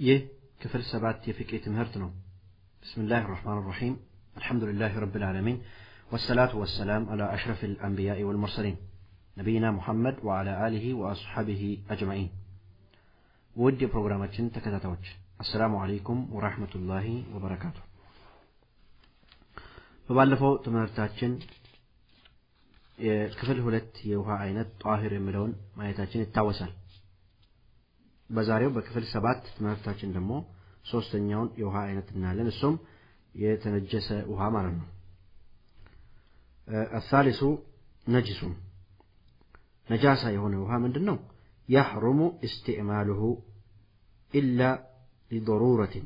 ይህ ክፍል ሰባት የፍቄ ትምህርት ነው ብስምላህ ራሕማን ራሒም አልሐምዱሊላህ ረብ ልዓለሚን ወሰላቱ ወሰላም አላ አሽረፍ ልአንቢያኢ ወልሙርሰሊን ነቢይና ሙሐመድ ወዓላ አሊሂ ወአስሓቢሂ አጅማኢን ውድ የፕሮግራማችን ተከታታዮች አሰላሙ አለይኩም ወራህመቱላሂ ወበረካቱ በባለፈው ትምህርታችን የክፍል ሁለት የውሃ አይነት ጧሂር የሚለውን ማየታችን ይታወሳል በዛሬው በክፍል ሰባት ትምህርታችን ደግሞ ሶስተኛውን የውሃ አይነት እናያለን። እሱም የተነጀሰ ውሃ ማለት ነው። አሳሊሱ ነጅሱን ነጃሳ የሆነ ውሃ ምንድን ነው ያሕሩሙ እስትዕማሉሁ ኢላ ሊضሩረትን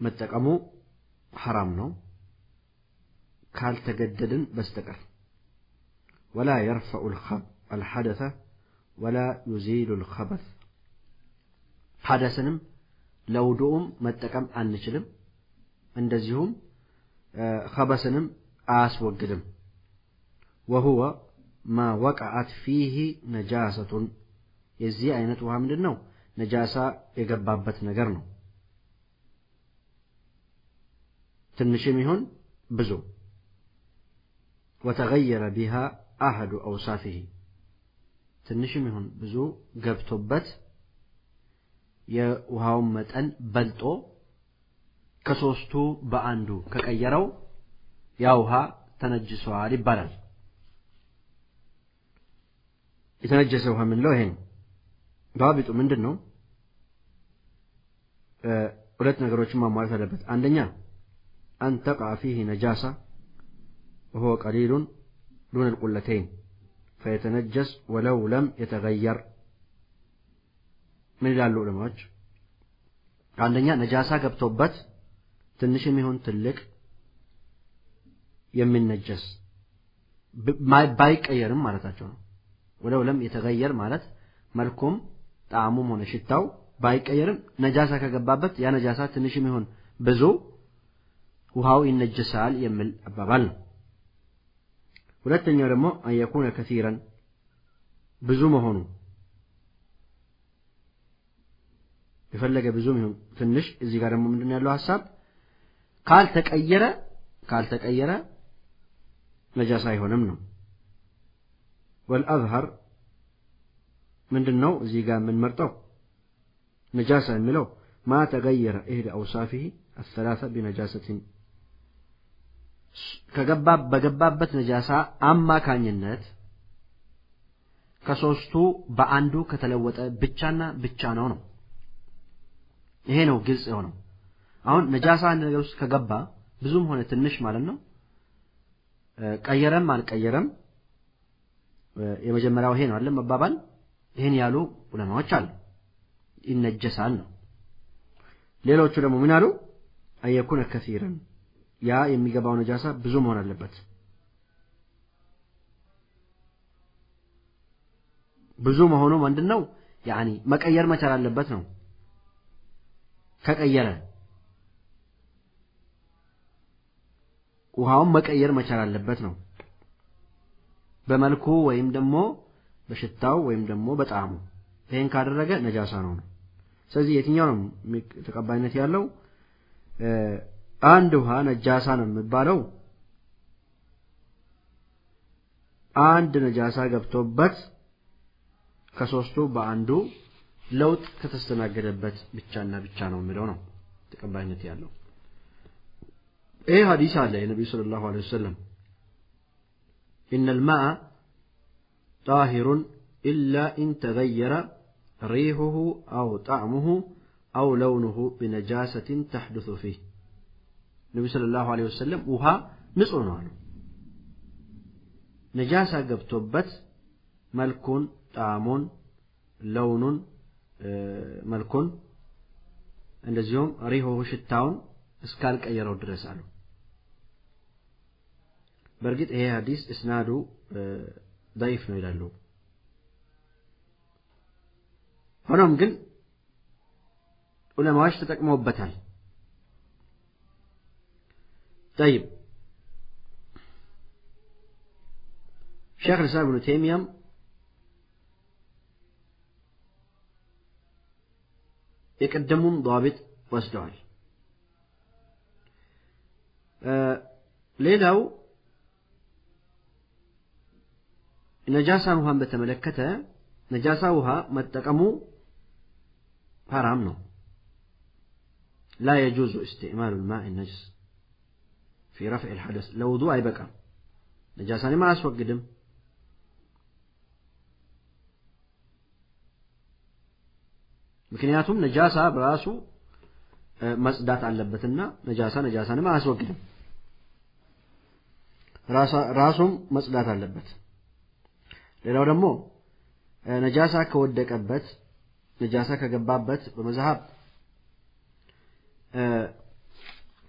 መጠቀሙ ሐራም ነው። ካልተገደድን በስተቀር። ወላ የርፈዑ الحدث ወላ ዩዚሉ ልኸበث ሐደስንም ለውዱኡም መጠቀም አንችልም። እንደዚሁም ኸበስንም አያስወግድም። ወሁወ ማ ወቀዐት ፊህ ነጃሰቱን። የዚህ አይነት ውሃ ምንድን ነው ነጃሳ የገባበት ነገር ነው። ትንሽም ይሁን ብዙ። ወተገየረ ቢሃ አህዱ አውሳፊህ ትንሽም ይሁን ብዙ ገብቶበት የውሃውን መጠን በልጦ ከሶስቱ በአንዱ ከቀየረው ያ ውሃ ተነጅሷል ይባላል። የተነጀሰ ውሃ የምንለው ይሄ ነው። ዳዋቢጡ ምንድን ነው? ሁለት ነገሮችን ማሟላት አለበት። አንደኛ አንተቃ ፊህ ነጃሳ ወሆ ቀሊሉን ዱን አልቁለተይን ፈየተነጀስ ወለው ለም የተገየር ምን ይላሉ ዑለማዎች? አንደኛ ነጃሳ ገብቶበት ትንሽ ይሁን ትልቅ የሚነጀስ ባይቀየርም ማለታቸው ነው። ወለው ለም የተገየር ማለት መልኩም ጣዕሙም ሆነ ሽታው ባይቀየርም ነጃሳ ከገባበት ያ ነጃሳ ትንሽም ይሁን ብዙ ውሃው ይነጀሳል የሚል አባባል ነው። ሁለተኛው ደግሞ አንየኩነ ከሲረን ብዙ መሆኑ። የፈለገ ብዙም ይሁን ትንሽ እዚህ ጋር ደግሞ ምንድን ያለው ሀሳብ ካልተቀየረ ካልተቀየረ ነጃሳ አይሆንም ነው። ወልአዝሀር ምንድን ነው እዚህ ጋር የምንመርጠው? ነጃሳ የሚለው ማ ተገየረ ኢህደ አውሳፊህ አሰላሰ ቢነጃሰትን ከገባ በገባበት ነጃሳ አማካኝነት ከሶስቱ በአንዱ ከተለወጠ ብቻና ብቻ ነው ነው። ይሄ ነው ግልጽ የሆነው። አሁን ነጃሳ አንድ ነገር ውስጥ ከገባ ብዙም ሆነ ትንሽ ማለት ነው። ቀየረም አልቀየረም የመጀመሪያው ይሄ ነው አለ መባባል? ይህን ያሉ ዑለማዎች አሉ። ይነጀሳል ነው። ሌሎቹ ደግሞ ምን አሉ? አየኩነ ከሲረን ያ የሚገባው ነጃሳ ብዙ መሆን አለበት። ብዙ መሆኑ ምንድን ነው ያኒ መቀየር መቻል አለበት ነው። ከቀየረ ውሃውን መቀየር መቻል አለበት ነው። በመልኩ ወይም ደግሞ በሽታው ወይም ደግሞ በጣዕሙ ይህን ካደረገ ነጃሳ ነው ነው። ስለዚህ የትኛው ነው ተቀባይነት ያለው አንድ ውሃ ነጃሳ ነው የሚባለው አንድ ነጃሳ ገብቶበት ከሶስቱ በአንዱ ለውጥ ከተስተናገደበት ብቻና ብቻ ነው የሚለው ነው ተቀባይነት ያለው ይህ ሀዲስ አለ የነቢዩ ስለ ላሁ ለ ወሰለም إن الماء طاهر إلا إن تغير ريحه أو طعمه أو لونه بنجاسة تحدث فيه ነቢ ሰለላሁ ዐለይሂ ወሰለም ውሃ ንጹህ ነው አሉ። ነጃሳ ገብቶበት መልኩን፣ ጣዕሙን፣ ለውኑን መልኩን እንደዚሁም ሪሆ ሽታውን እስካልቀየረው ድረስ አሉ። በእርግጥ ይሄ ሀዲስ እስናዱ ضعيف ነው ይላሉ። ሆኖም ግን ዑለማዎች ተጠቅመውበታል። طيب شيخ الإسلام ابن تيمية የቀደሙም ضابط ወስደዋል ሌላው ነጃሳን ውሃን በተመለከተ ነጃሳ ውሃ መጠቀሙ ሐራም ነው لا يجوز استعمال الماء النجس ፊ ረፍዕ ልሐደስ ለውዱ አይበቃም። ነጃሳንም አያስወግድም ምክንያቱም ነጃሳ በራሱ መጽዳት አለበትና ነጃሳ ነጃሳንም አያስወግድም ራሱም መጽዳት አለበት። ሌላው ደግሞ ነጃሳ ከወደቀበት ነጃሳ ከገባበት በመዝሀብ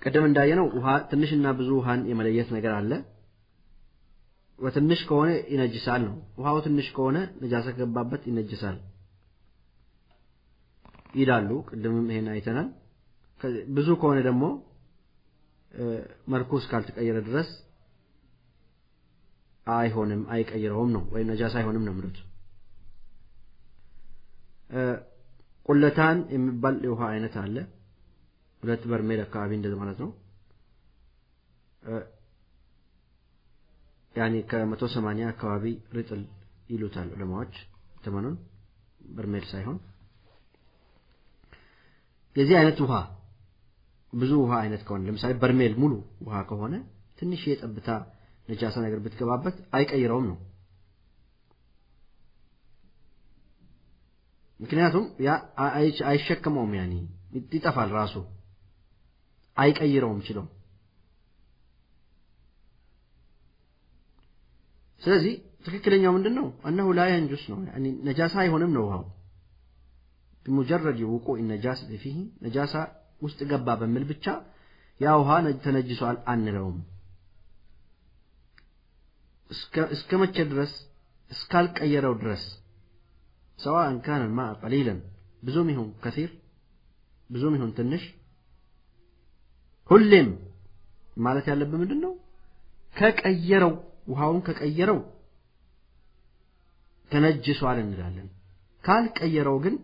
ቅድም እንዳየነው ውሃ ትንሽና ብዙ ውሃን የመለየት ነገር አለ። በትንሽ ከሆነ ይነጅሳል ነው። ውሃው ትንሽ ከሆነ ነጃሳ ከገባበት ይነጅሳል ይላሉ። ቅድምም ይሄን አይተናል። ብዙ ከሆነ ደግሞ መልኩ እስካልተቀየረ ድረስ አይሆንም አይቀይረውም ነው ወይም ነጃሳ አይሆንም ነው የሚሉት። ቁለታን የሚባል የውሃ አይነት አለ ሁለት በርሜል አካባቢ እንደዚህ ማለት ነው። ያኔ ከመቶ ሰማንያ አካባቢ ርጥል ይሉታል ዑለማዎች ተመኑን። በርሜል ሳይሆን የዚህ አይነት ውሃ ብዙ ውሃ አይነት ከሆነ ለምሳሌ በርሜል ሙሉ ውሃ ከሆነ ትንሽ የጠብታ ነጃሳ ነገር ብትገባበት አይቀይረውም ነው። ምክንያቱም ያ አይሸከመውም ያኔ ይጠፋል ራሱ አይቀይረውም ችለው ስለዚህ ትክክለኛው ምንድን ነው እነሁ ላ የንጁስ ነው። ነጃሳ አይሆንም ነው ውሃው። ሙጀረድ የውቁ ነጃስ ፊህ ነጃሳ ውስጥ ገባ በሚል ብቻ ያ ውሃ ተነጅሷል አንለውም። እስከ መቼ ድረስ? እስካልቀየረው ድረስ። ሰዋን ካነ ማ ቀሊለን። ብዙም ይሁን ከሲር ብዙም ይሁን ትንሽ ሁሌም ማለት ያለብን ምንድን ነው ከቀየረው ውሃውን ከቀየረው ተነጅሷል እንላለን። ካልቀየረው ግን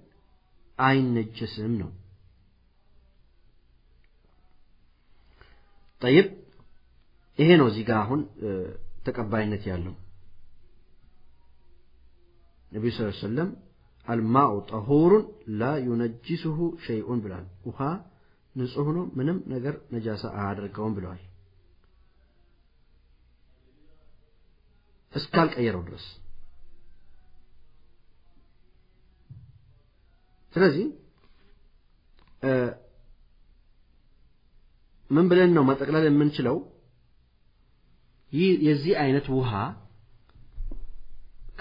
አይነጅስም ነው። ጠይብ ይሄ ነው እዚህ ጋር አሁን ተቀባይነት ያለው። ነቢዩ ስ ሰለም አልማኡ ጠሁሩን ላ ዩነጅስሁ ሸይኡን ብሏል ውሃ ንጹህ ነው ምንም ነገር ነጃሳ አያደርገውም ብለዋል። እስካልቀየረው ድረስ። ስለዚህ ምን ብለን ነው መጠቅለል የምንችለው? ይህ የዚህ አይነት ውሃ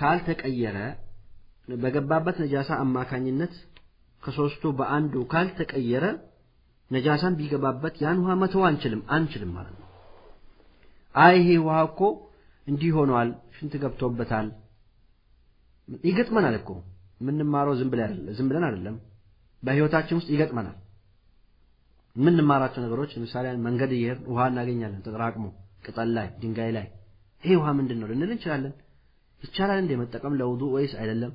ካልተቀየረ በገባበት ነጃሳ አማካኝነት ከሶስቱ በአንዱ ካልተቀየረ ነጃሳን ቢገባበት ያን ውሃ መተው አንችልም አንችልም ማለት ነው። አይ ይሄ ውሃ እኮ እንዲህ ሆኗል ሽንት ገብቶበታል። ይገጥመናል እኮ። የምንማረው ዝም ብለን ዝም ብለን አይደለም። በህይወታችን ውስጥ ይገጥመናል። የምንማራቸው ነገሮች ለምሳሌ መንገድ እየሄድን ውሃ እናገኛለን ተጠራቅሞ ቅጠል ላይ ድንጋይ ላይ። ይሄ ውሃ ምንድን ነው ልንል እንችላለን? ይቻላል እንደ መጠቀም? ለውዱ ወይስ አይደለም?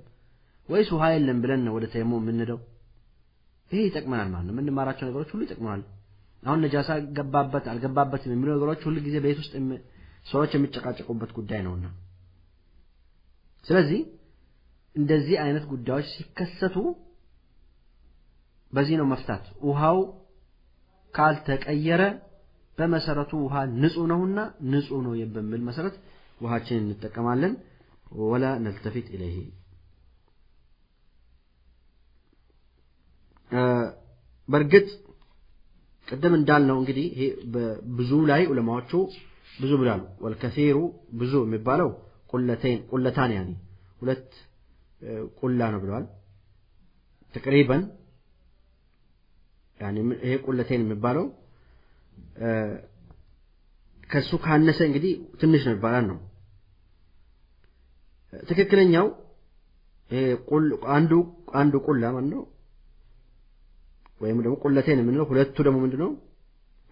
ወይስ ውሃ የለም ብለን ነው ወደ ተየሞ የምንለው ይሄ ይጠቅመናል ማለት ነው። የምንማራቸው ነገሮች ሁሉ ይጠቅመናል። አሁን ነጃሳ ገባበት አልገባበትም የሚሉ ነገሮች ሁሉ ጊዜ ቤት ውስጥ ሰዎች የሚጨቃጨቁበት ጉዳይ ነውና። ስለዚህ እንደዚህ አይነት ጉዳዮች ሲከሰቱ በዚህ ነው መፍታት። ውሃው ካልተቀየረ በመሰረቱ ውሃ ንጹህ ነውና ንጹህ ነው በሚል መሰረት ውሃችንን እንጠቀማለን። ወላ ነልተፊት ኢለይህ በእርግጥ ቅድም እንዳልነው እንግዲህ ይሄ ብዙ ላይ ዑለማዎቹ ብዙ ብላሉ። ወልከሲሩ ብዙ የሚባለው ቁለቴን ቁለታን ያኔ ሁለት ቁላ ነው ብለዋል። ተቅሪበን ያኔ ይሄ ቁለቴን የሚባለው ከሱ ካነሰ እንግዲህ ትንሽ ነው ይባላል ነው። ትክክለኛው አንዱ አንዱ ቁላ ማለት ነው ወይም ደግሞ ቁለቴን የምንለው ሁለቱ ደግሞ ምንድን ነው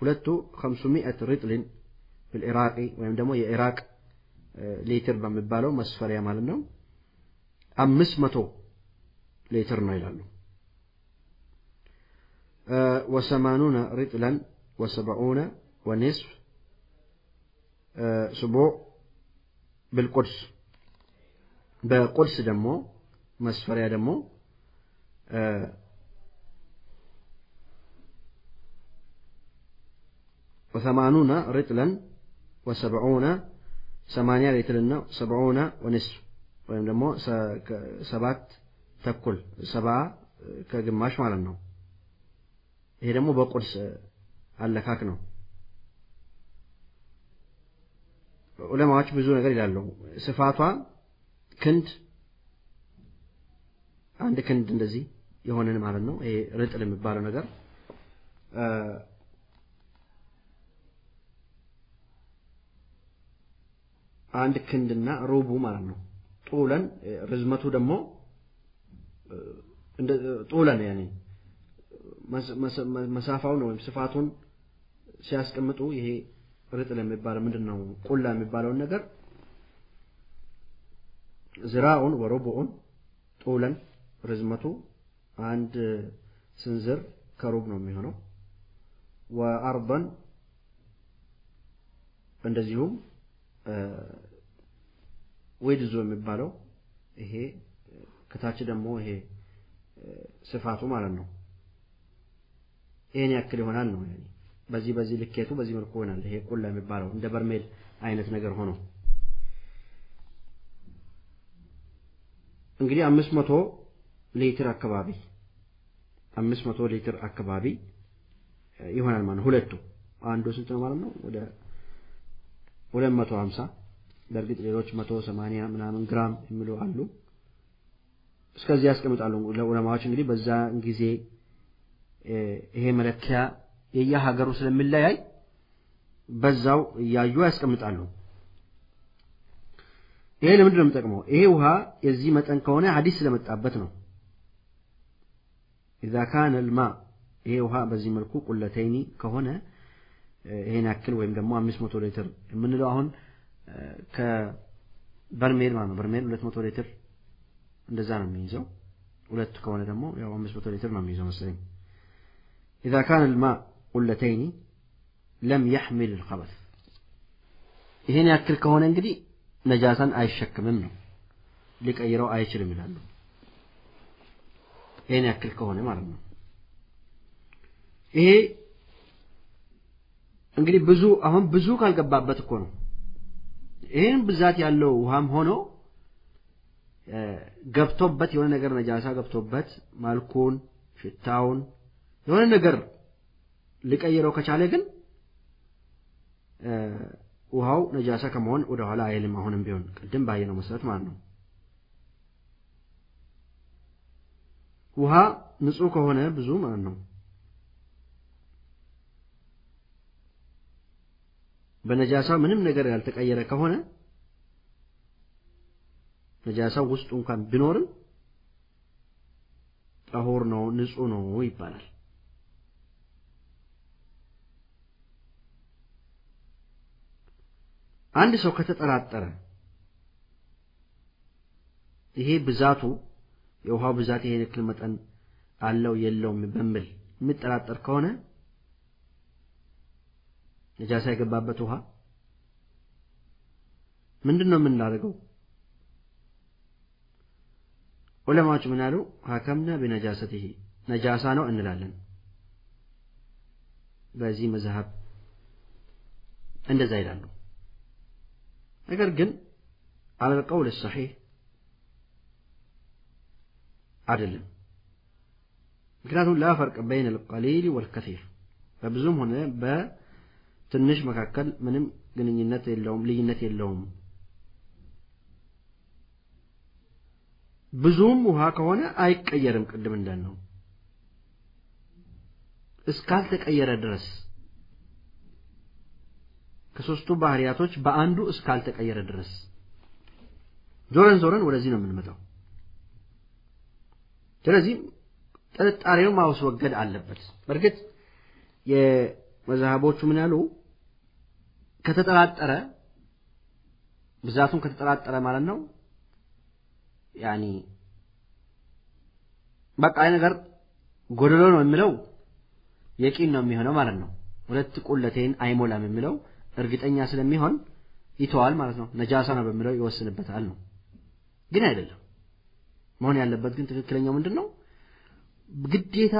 ሁለቱ ከምሱሚአት ሪጥልን ፊልኢራቂ ወይም ደግሞ የኢራቅ ሊትር በሚባለው መስፈሪያ ማለት ነው አምስት መቶ ሊትር ነው ይላሉ وثمانون رطلا وسبعون ونصف سبوع بالقدس በቁድስ ደግሞ መስፈሪያ ደግሞ ወሰማኑነ ርጥለን ወሰብዑነ ሰማንያ ሌትልና ሰብዑነ ወንስፍ ወይም ደግሞ ሰባት ተኩል ሰባ ከግማሽ ማለት ነው። ይሄ ደግሞ በቁድስ አለካክ ነው። ዑለማዎች ብዙ ነገር ይላሉ። ስፋቷ ክንድ አንድ ክንድ እንደዚህ የሆነን ማለት ነው። ይሄ ርጥል የሚባለው ነገር አንድ ክንድና ሩቡ ማለት ነው። ጡለን ርዝመቱ ደግሞ ጡለን ያኔ መሳፋውን ወይም ስፋቱን ሲያስቀምጡ ይሄ ርጥል የሚባለው ምንድን ነው? ቁላ የሚባለውን ነገር ዝራኡን ወሩቡኡን ጡለን ርዝመቱ አንድ ስንዝር ከሩብ ነው የሚሆነው። ወአርበን እንደዚሁም ዌድዞ የሚባለው ይሄ ከታች ደግሞ ይሄ ስፋቱ ማለት ነው። ይሄን ያክል ይሆናል ነው በዚህ በዚህ ልኬቱ በዚህ መልኩ ይሆናል። ይሄ ቁላ የሚባለው እንደ በርሜል አይነት ነገር ሆኖ እንግዲህ አምስት መቶ ሊትር አካባቢ አምስት መቶ ሊትር አካባቢ ይሆናል ማለት ሁለቱ አንዱ ስንት ነው ማለት ነው? ወደ ሁለት መቶ ሀምሳ በእርግጥ ሌሎች መቶ ሰማንያ ምናምን ግራም የሚሉ አሉ። እስከዚህ ያስቀምጣሉ ለዑለማዎች እንግዲህ በዛ ጊዜ ይሄ መለኪያ የየሀገሩ ስለሚለያይ በዛው እያዩ ያስቀምጣሉ። ይሄ ለምንድን ነው የሚጠቅመው? ይሄ ውሃ የዚህ መጠን ከሆነ ሐዲስ ስለመጣበት ነው። ኢዛ ካነ ልማ ይሄ ውሃ በዚህ መልኩ ቁለተይኒ ከሆነ ይሄን ያክል ወይም ደግሞ አምስት መቶ ሊትር የምንለው አሁን ከበርሜል ማለት ነው። በርሜል ሁለት መቶ ሊትር እንደዛ ነው የሚይዘው። ሁለት ከሆነ ደግሞ ያው አምስት መቶ ሊትር ነው የሚይዘው መሰለኝ። ኢዛ ካነ ልማ ቁለተይኒ ለም የሕሚል ልኸበስ ይሄን ያክል ከሆነ እንግዲህ ነጃሳን አይሸክምም ነው ሊቀይረው አይችልም ይላሉ። ይሄን ያክል ከሆነ ማለት ነው። ይሄ እንግዲህ ብዙ አሁን ብዙ ካልገባበት እኮ ነው። ይህን ብዛት ያለው ውሃም ሆኖ ገብቶበት የሆነ ነገር ነጃሳ ገብቶበት መልኩን፣ ሽታውን የሆነ ነገር ሊቀይረው ከቻለ ግን ውሃው ነጃሳ ከመሆን ወደ ኋላ አይልም። አሁንም ቢሆን ቅድም ባየነው መሰረት ማለት ነው። ውሃ ንጹህ ከሆነ ብዙ ማለት ነው በነጃሳው ምንም ነገር ያልተቀየረ ከሆነ ነጃሳው ውስጡ እንኳን ቢኖርም ጠሁር ነው ንጹህ ነው ይባላል። አንድ ሰው ከተጠራጠረ ይሄ ብዛቱ የውሃው ብዛት ይሄን ያክል መጠን አለው የለውም በሚል የሚጠራጠር ከሆነ ነጃሳ የገባበት ውሃ ምንድን ነው የምናደርገው? ዑለማዎች ምን ያሉ ሀከምና ቢነጃሰቲሂ ነጃሳ ነው እንላለን። በዚህ መዝሀብ እንደዛ ይላሉ። ነገር ግን አለልቀውል ሰሒህ አይደለም። ምክንያቱም ላ በይን አልቀሊል ወልከሲር በብዙም ሆነ በትንሽ መካከል ምንም ግንኙነት የለውም፣ ልዩነት የለውም። ብዙም ውሃ ከሆነ አይቀየርም። ቅድም እንዳልነው እስካልተቀየረ ድረስ ከሶስቱ ባህሪያቶች በአንዱ እስካልተቀየረ ድረስ ዞረን ዞረን ወደዚህ ነው የምንመጣው። ስለዚህ ጥርጣሬው ማስወገድ አለበት። በእርግጥ የመዛሃቦቹ ምን ያሉ ከተጠራጠረ ብዛቱን ከተጠራጠረ ማለት ነው ያኒ በቃ ነገር ጎደሎ ነው የሚለው የቂን ነው የሚሆነው ማለት ነው። ሁለት ቁለቴን አይሞላም የሚለው እርግጠኛ ስለሚሆን ይተዋል ማለት ነው። ነጃሳ ነው በሚለው ይወስንበታል ነው። ግን አይደለም መሆን ያለበት ግን ትክክለኛው ምንድን ነው? ግዴታ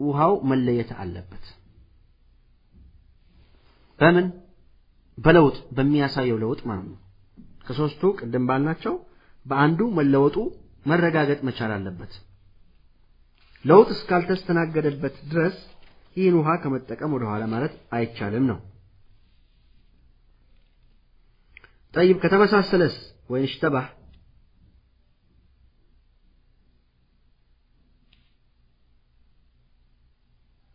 ውሃው መለየት አለበት። በምን በለውጥ በሚያሳየው ለውጥ ማለት ነው። ከሶስቱ ቅድም ባልናቸው በአንዱ መለወጡ መረጋገጥ መቻል አለበት። ለውጥ እስካልተስተናገደበት ድረስ ይህን ውሃ ከመጠቀም ወደ ኋላ ማለት አይቻልም ነው። ጠይብ ከተመሳሰለስ ወይን ሽተባህ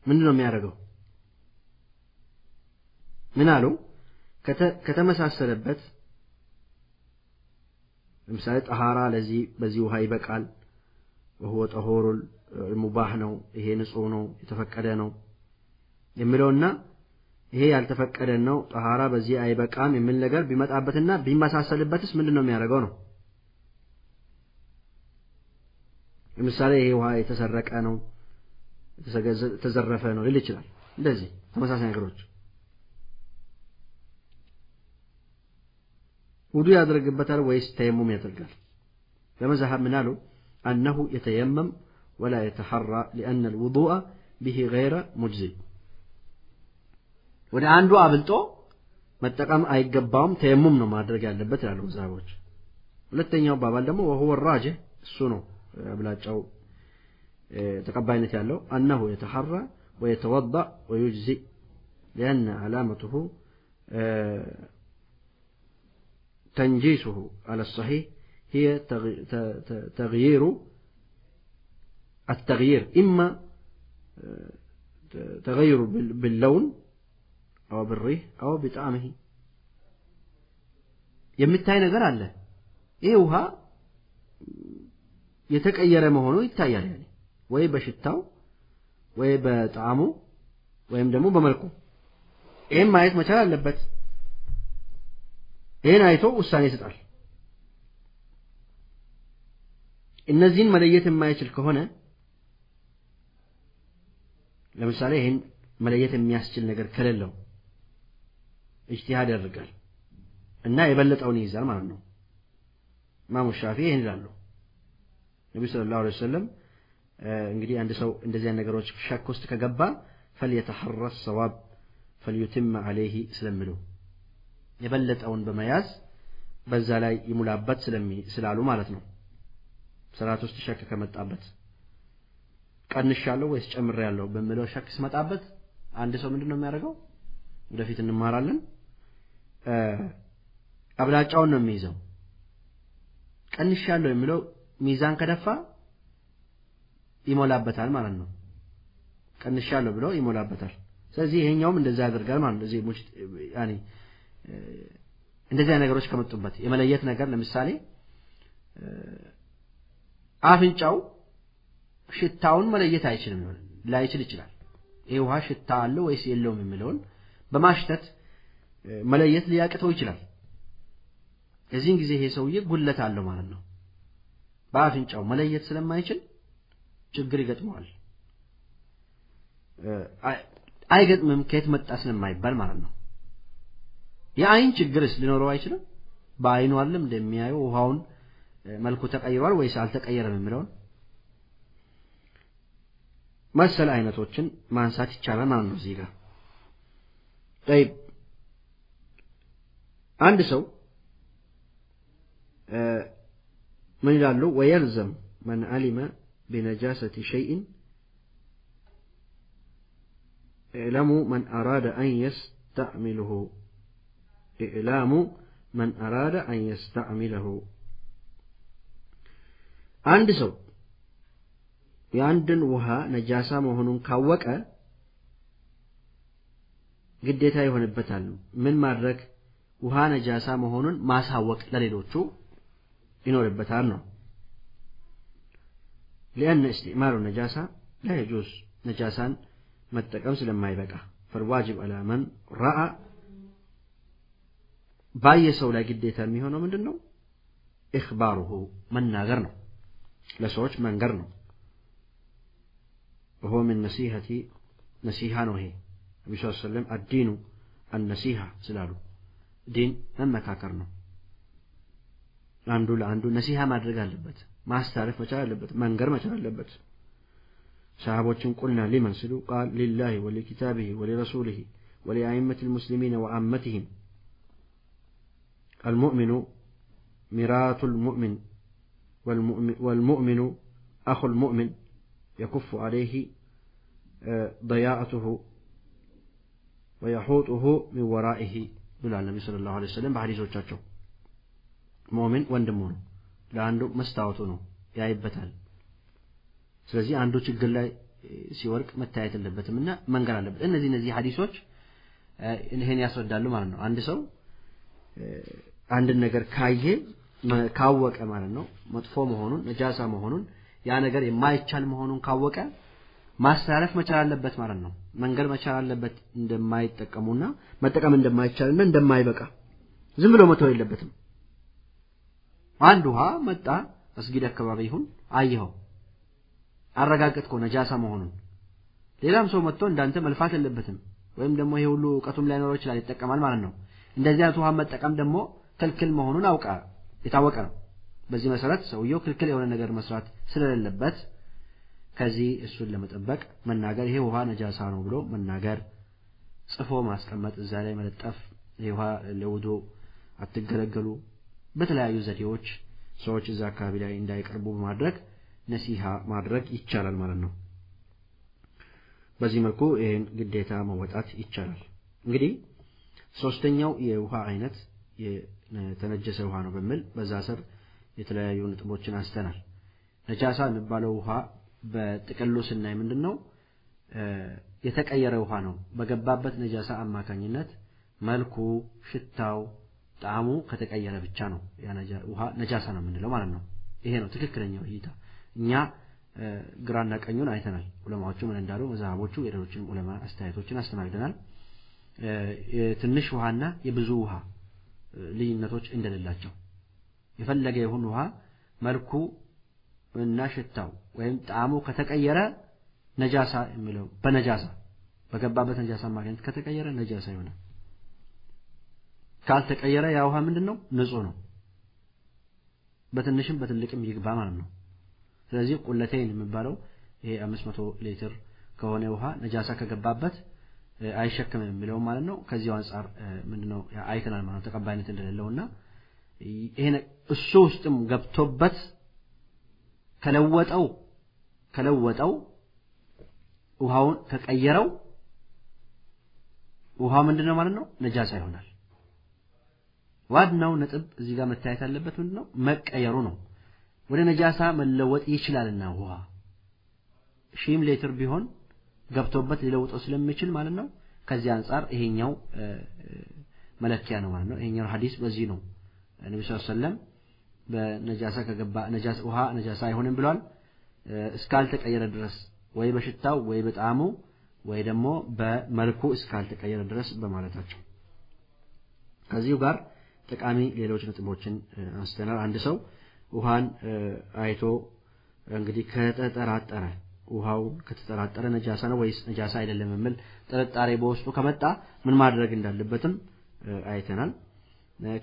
ምንድን ነው የሚያደርገው? ምን አሉ? ከተመሳሰለበት ለምሳሌ ጠሃራ ለዚህ በዚህ ውሃ ይበቃል፣ ወህወ ጠሆሩል ሙባህ ነው፣ ይሄ ንጹህ ነው፣ የተፈቀደ ነው የሚለውና ይሄ ያልተፈቀደ ነው፣ ጠሃራ በዚህ አይበቃም የሚል ነገር ቢመጣበትና ቢመሳሰልበትስ ምንድን ነው የሚያደርገው ነው? ለምሳሌ ይሄ ውሃ የተሰረቀ ነው፣ የተዘረፈ ነው ሊል ይችላል። እንደዚህ ተመሳሳይ ነገሮች ውዱ ያደርግበታል ወይስ ተየሙም ያደርጋል? በመዛሀብ ምን አሉ? አነሁ የተየመም ወላ የተሐራ ሊአነ ልውዱአ ብሂ ገይረ ሙጅዚብ ወደ አንዱ አብልጦ መጠቀም አይገባውም፣ ተየሙም ነው ማድረግ ያለበት ይላሉ መዛሀቦች። ሁለተኛው አባባል ደግሞ ወሁወ ራጅህ እሱ ነው አብላጫው ተቀባይነት ያለው አነሁ የተሐራ ወየተወዳእ ወዩጅዚእ ሊአነ ዓላመትሁ تنجيسه على الصحيح هي تغيير التغيير إما تغير باللون أو بالريح أو بطعمه የምታይ ነገር አለ ይህ ውሃ የተቀየረ መሆኑ ይታያል ያኔ ወይ በሽታው ወይ በጣዕሙ ወይም ደግሞ በመልኩ ይህም ማየት መቻል አለበት ይህን አይቶ ውሳኔ ይሰጣል። እነዚህን መለየት የማይችል ከሆነ ለምሳሌ ይህን መለየት የሚያስችል ነገር ከሌለው እጅቲሃድ ያደርጋል እና የበለጠውን ይይዛል ማለት ነው። ኢማሙ ሻፊ ይህን ይላሉ። ነቢ ስለ ላሁ ሰለም እንግዲህ አንድ ሰው እንደዚያ ነገሮች ሸክ ውስጥ ከገባ ፈልየተሐረ ሰዋብ ፈልዩትም አለይህ ስለሚሉ የበለጠውን በመያዝ በዛ ላይ ይሙላበት ስላሉ ማለት ነው። ሰላት ውስጥ ሸክ ከመጣበት ቀንሻለሁ ወይስ ጨምሬያለሁ በሚለው ሸክ ሲመጣበት አንድ ሰው ምንድን ነው የሚያደርገው? ወደፊት እንማራለን። አብላጫውን ነው የሚይዘው። ቀንሻለሁ የሚለው ሚዛን ከደፋ ይሞላበታል ማለት ነው። ቀንሻለሁ ብሎ ይሞላበታል። ስለዚህ ይሄኛውም እንደዛ ያደርጋል ማለት ነው እንደዚህ ነገሮች ከመጡበት የመለየት ነገር ለምሳሌ አፍንጫው ሽታውን መለየት አይችልም ላይችል ይችላል። ይህ ውሃ ሽታ አለው ወይስ የለውም የሚለውን በማሽተት መለየት ሊያቅተው ይችላል። የዚህን ጊዜ ይሄ ሰውዬ ጉለት አለው ማለት ነው። በአፍንጫው መለየት ስለማይችል ችግር ይገጥመዋል። አይገጥምም ከየት መጣ ስለማይባል ማለት ነው የአይን ችግርስ ሊኖረው አይችልም? በአይኑ አለም እንደሚያየው ውሃውን መልኩ ተቀይሯል ወይስ አልተቀየረም የሚለውን መሰል አይነቶችን ማንሳት ይቻላል ማለት ነው እዚህ ጋር። አንድ ሰው ምን ይላሉ? ወየልዘም መን አሊመ ቢነጃሰቲ ሸይን ለሙ መን አራደ አን የስተዕሚልሁ ኢዕላሙ መን አራደ አን የስተዕሚለሁ አንድ ሰው የአንድን ውሃ ነጃሳ መሆኑን ካወቀ ግዴታ ይሆንበታል። ምን ማድረግ? ውሃ ነጃሳ መሆኑን ማሳወቅ ለሌሎቹ ይኖርበታል ነው። ሊአነ እስትዕማሉ ነጃሳ ላ ነጃሳን መጠቀም ስለማይበቃ ፈልዋጅብ አላ መን ረአ رأى باي سولا قديتا ميهونو من دنو إخباره من ناغرنا لسوش من قرنا وهو من نصيحة ነሲሃ ነው ይሄ ነቢ ስ ሰለም አዲኑ አነሲሃ ስላሉ ዲን መመካከር ነው አንዱ ለአንዱ ነሲሃ ማድረግ አለበት ማስተላለፍ መቻል አለበት መንገር መቻል አለበት ሰሃቦችን ቁልና ሊመን ስሉ ቃል ሊላህ ወሊኪታብህ ወሊረሱልህ ولأئمة المسلمين وعامتهم المؤمن ميراث المؤمن والمؤمن, والمؤمن أخو المؤمن يكف عليه ضياءته ويحوطه من ورائه ብሏል ነቢ ስለ ላሁ ሰለም በሐዲሶቻቸው ሙእሚን ወንድሙ ነው ለአንዱ መስታወቱ ነው ያይበታል ስለዚህ አንዱ ችግር ላይ ሲወርቅ መታየት የለበትም እና መንገር አለበት እነዚህ እነዚህ ሐዲሶች ይህን ያስረዳሉ ማለት ነው አንድ ሰው አንድን ነገር ካየ ካወቀ ማለት ነው መጥፎ መሆኑን ነጃሳ መሆኑን ያ ነገር የማይቻል መሆኑን ካወቀ ማስተላለፍ መቻል አለበት ማለት ነው። መንገድ መቻል አለበት እንደማይጠቀሙና መጠቀም እንደማይቻልና እንደማይበቃ። ዝም ብሎ መተው የለበትም። አንድ ውሃ መጣ መስጊድ አካባቢ ይሁን አየኸው። አረጋገጥከው ነጃሳ መሆኑን። ሌላም ሰው መጥቶ እንዳንተ መልፋት የለበትም ወይም ደግሞ ይሄ ሁሉ እውቀቱም ላይኖረው ይችላል ይጠቀማል ማለት ነው። እንደዚህ አይነት ውሃ መጠቀም ደግሞ ክልክል መሆኑን አውቃ የታወቀ ነው። በዚህ መሰረት ሰውየው ክልክል የሆነ ነገር መስራት ስለሌለበት ከዚህ እሱን ለመጠበቅ መናገር ይሄ ውሃ ነጃሳ ነው ብሎ መናገር ጽፎ ማስቀመጥ እዛ ላይ መለጠፍ ይሄ ውሃ ለውዶ አትገለገሉ በተለያዩ ዘዴዎች ሰዎች እዛ አካባቢ ላይ እንዳይቀርቡ በማድረግ ነሲሃ ማድረግ ይቻላል ማለት ነው። በዚህ መልኩ ይህን ግዴታ መወጣት ይቻላል። እንግዲህ ሶስተኛው የውሃ አይነት የተነጀሰ ውሃ ነው በሚል በዛ ስር የተለያዩ ነጥቦችን አንስተናል። ነጃሳ የሚባለው ውሃ በጥቅሉ ስናይ ምንድን ነው የተቀየረ ውሃ ነው። በገባበት ነጃሳ አማካኝነት መልኩ ሽታው ጣዕሙ ከተቀየረ ብቻ ነው ውሃ ነጃሳ ነው የምንለው ማለት ነው። ይሄ ነው ትክክለኛው እይታ። እኛ ግራና ቀኙን አይተናል። ዑለማዎቹ ምን እንዳሉ መዛሀቦቹ የሌሎችን ዑለማ አስተያየቶችን አስተናግደናል የትንሽ ውሃና የብዙ ውሃ ልዩነቶች እንደሌላቸው። የፈለገ ይሁን ውሃ መልኩ እና ሽታው ወይም ጣዕሙ ከተቀየረ ነጃሳ የሚለው በነጃሳ በገባበት ነጃሳ አማካኝነት ከተቀየረ ነጃሳ ይሆናል። ካልተቀየረ ያ ውሃ ምንድን ነው ንጹህ ነው። በትንሽም በትልቅም ይግባ ማለት ነው። ስለዚህ ቁለቴን የሚባለው ይሄ አምስት መቶ ሊትር ከሆነ ውሃ ነጃሳ ከገባበት አይሸክምም የሚለው ማለት ነው። ከዚያው አንጻር ምንድነው አይተናል ማለት ተቀባይነት እንደሌለውና ይሄ እሱ ውስጥም ገብቶበት ከለወጠው ከለወጠው ውሃውን ከቀየረው ውሃ ምንድነው ማለት ነው? ነጃሳ ይሆናል። ዋናው ነጥብ እዚህ ጋር መታየት ያለበት ምንድነው? መቀየሩ ነው። ወደ ነጃሳ መለወጥ ይችላልና ውሃ። ሺህም ሌትር ቢሆን ገብቶበት ሊለውጠው ስለሚችል ማለት ነው። ከዚህ አንጻር ይሄኛው መለኪያ ነው ማለት ነው። ይሄኛው ሐዲስ በዚህ ነው። ነቢ ስ ሰለም በነጃሳ ከገባ ውሃ ነጃሳ አይሆንም ብሏል። እስካልተቀየረ ድረስ ወይ በሽታው ወይ በጣዕሙ ወይ ደግሞ በመልኩ እስካልተቀየረ ድረስ በማለታቸው ከዚሁ ጋር ጠቃሚ ሌሎች ነጥቦችን አንስተናል። አንድ ሰው ውሃን አይቶ እንግዲህ ከተጠራጠረ ውሃው ከተጠራጠረ ነጃሳ ነው ወይስ ነጃሳ አይደለም የሚል ጥርጣሬ በውስጡ ከመጣ ምን ማድረግ እንዳለበትም አይተናል።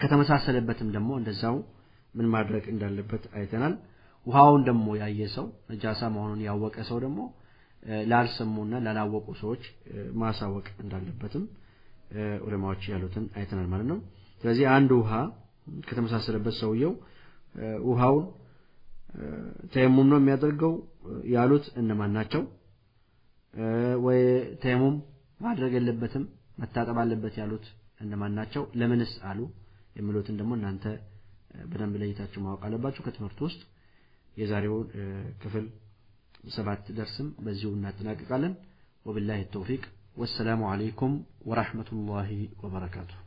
ከተመሳሰለበትም ደግሞ እንደዛው ምን ማድረግ እንዳለበት አይተናል። ውሃውን ደግሞ ያየ ሰው ነጃሳ መሆኑን ያወቀ ሰው ደግሞ ላልሰሙና ላላወቁ ሰዎች ማሳወቅ እንዳለበትም ዑለማዎች ያሉትን አይተናል ማለት ነው። ስለዚህ አንድ ውሃ ከተመሳሰለበት ሰውየው ውሃውን ተየሙም ነው የሚያደርገው ያሉት እነማን ናቸው? ወይ ተየሙም ማድረግ የለበትም መታጠብ አለበት ያሉት እነማን ናቸው? ለምንስ አሉ? የሚሉትን ደግሞ እናንተ በደንብ ለይታችሁ ማወቅ አለባችሁ። ከትምህርት ውስጥ የዛሬውን ክፍል ሰባት ደርስም በዚሁ እናጠናቅቃለን። ወብላህ ተውፊቅ። ወሰላሙ አለይኩም ወራህመቱላሂ ወበረካቱሁ